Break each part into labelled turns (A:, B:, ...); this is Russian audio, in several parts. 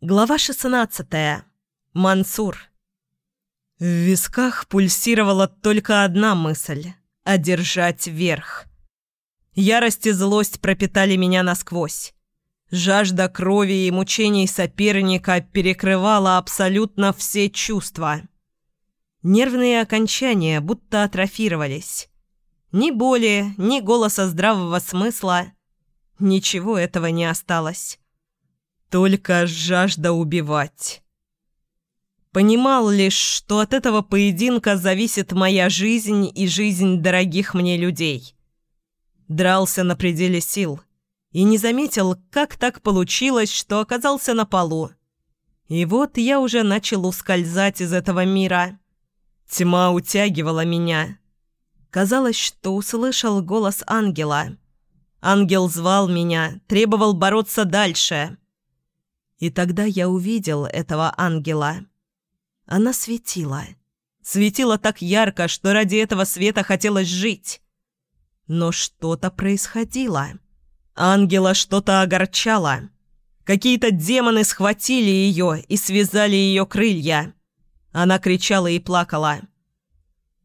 A: Глава 16. Мансур. В висках пульсировала только одна мысль – одержать верх. Ярость и злость пропитали меня насквозь. Жажда крови и мучений соперника перекрывала абсолютно все чувства. Нервные окончания будто атрофировались. Ни боли, ни голоса здравого смысла. Ничего этого не осталось. Только жажда убивать. Понимал лишь, что от этого поединка зависит моя жизнь и жизнь дорогих мне людей. Дрался на пределе сил и не заметил, как так получилось, что оказался на полу. И вот я уже начал ускользать из этого мира. Тьма утягивала меня. Казалось, что услышал голос ангела. Ангел звал меня, требовал бороться дальше. И тогда я увидел этого ангела. Она светила. Светила так ярко, что ради этого света хотелось жить. Но что-то происходило. Ангела что-то огорчало. Какие-то демоны схватили ее и связали ее крылья. Она кричала и плакала.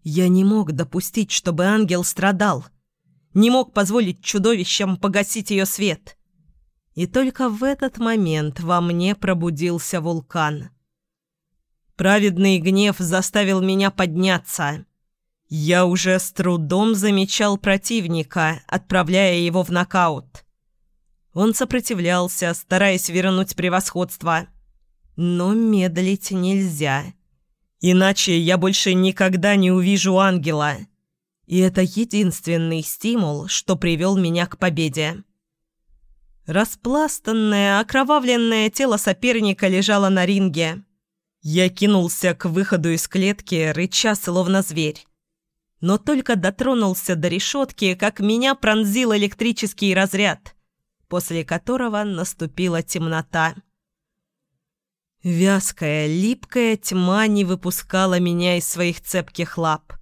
A: Я не мог допустить, чтобы ангел страдал. Не мог позволить чудовищам погасить ее свет. И только в этот момент во мне пробудился вулкан. Праведный гнев заставил меня подняться. Я уже с трудом замечал противника, отправляя его в нокаут. Он сопротивлялся, стараясь вернуть превосходство. Но медлить нельзя. Иначе я больше никогда не увижу ангела. И это единственный стимул, что привел меня к победе. Распластанное, окровавленное тело соперника лежало на ринге. Я кинулся к выходу из клетки, рыча словно зверь. Но только дотронулся до решетки, как меня пронзил электрический разряд, после которого наступила темнота. Вязкая, липкая тьма не выпускала меня из своих цепких лап.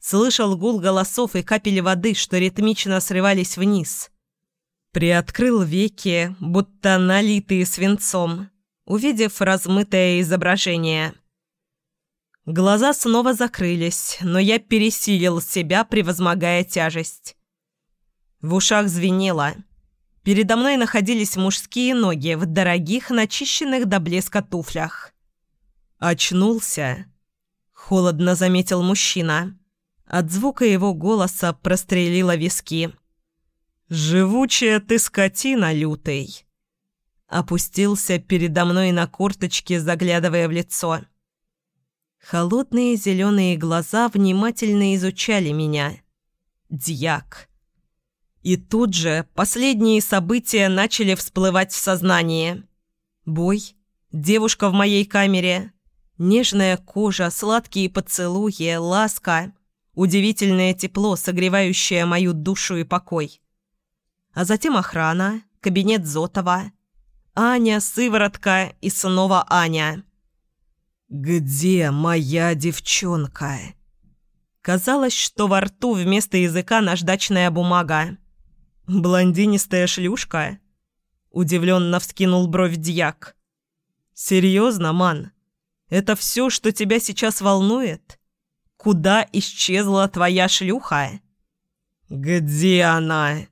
A: Слышал гул голосов и капели воды, что ритмично срывались вниз – Приоткрыл веки, будто налитые свинцом, увидев размытое изображение. Глаза снова закрылись, но я пересилил себя, превозмогая тяжесть. В ушах звенело. Передо мной находились мужские ноги в дорогих, начищенных до блеска туфлях. «Очнулся», — холодно заметил мужчина. От звука его голоса прострелило виски. «Живучая ты скотина, лютый!» Опустился передо мной на курточке, заглядывая в лицо. Холодные зеленые глаза внимательно изучали меня. Дьяк. И тут же последние события начали всплывать в сознании. Бой, девушка в моей камере, нежная кожа, сладкие поцелуи, ласка, удивительное тепло, согревающее мою душу и покой а затем охрана, кабинет Зотова, Аня, сыворотка и снова Аня. «Где моя девчонка?» Казалось, что во рту вместо языка наждачная бумага. «Блондинистая шлюшка?» Удивленно вскинул бровь дьяк. «Серьезно, ман? Это все, что тебя сейчас волнует? Куда исчезла твоя шлюха?» «Где она?»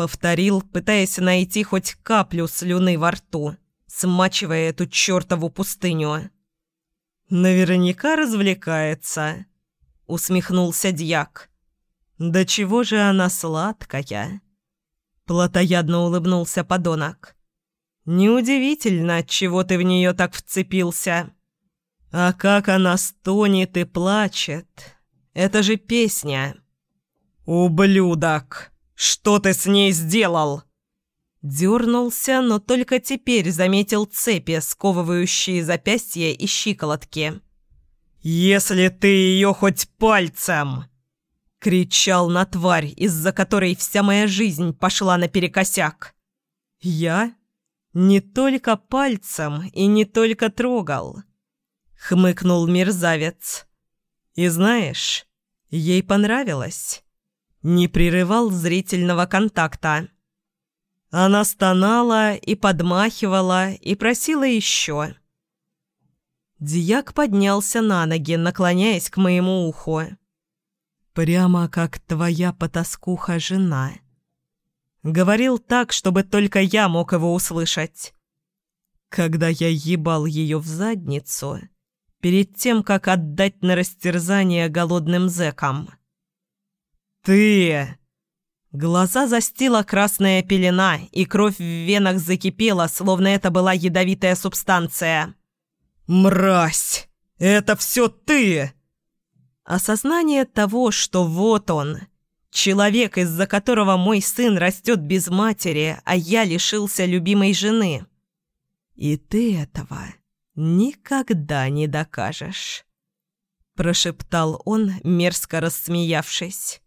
A: Повторил, пытаясь найти хоть каплю слюны во рту, смачивая эту чертову пустыню. «Наверняка развлекается», — усмехнулся дьяк. «Да чего же она сладкая?» Платоядно улыбнулся подонок. «Неудивительно, чего ты в нее так вцепился. А как она стонет и плачет. Это же песня». «Ублюдок!» «Что ты с ней сделал?» Дернулся, но только теперь заметил цепи, сковывающие запястья и щиколотки. «Если ты ее хоть пальцем!» Кричал на тварь, из-за которой вся моя жизнь пошла наперекосяк. «Я? Не только пальцем и не только трогал!» Хмыкнул мерзавец. «И знаешь, ей понравилось» не прерывал зрительного контакта. Она стонала и подмахивала и просила еще. Дьяк поднялся на ноги, наклоняясь к моему уху. «Прямо как твоя потаскуха жена». Говорил так, чтобы только я мог его услышать. Когда я ебал ее в задницу, перед тем, как отдать на растерзание голодным зэкам. «Ты!» Глаза застила красная пелена, и кровь в венах закипела, словно это была ядовитая субстанция. «Мразь! Это все ты!» Осознание того, что вот он, человек, из-за которого мой сын растет без матери, а я лишился любимой жены. И ты этого никогда не докажешь, прошептал он, мерзко рассмеявшись.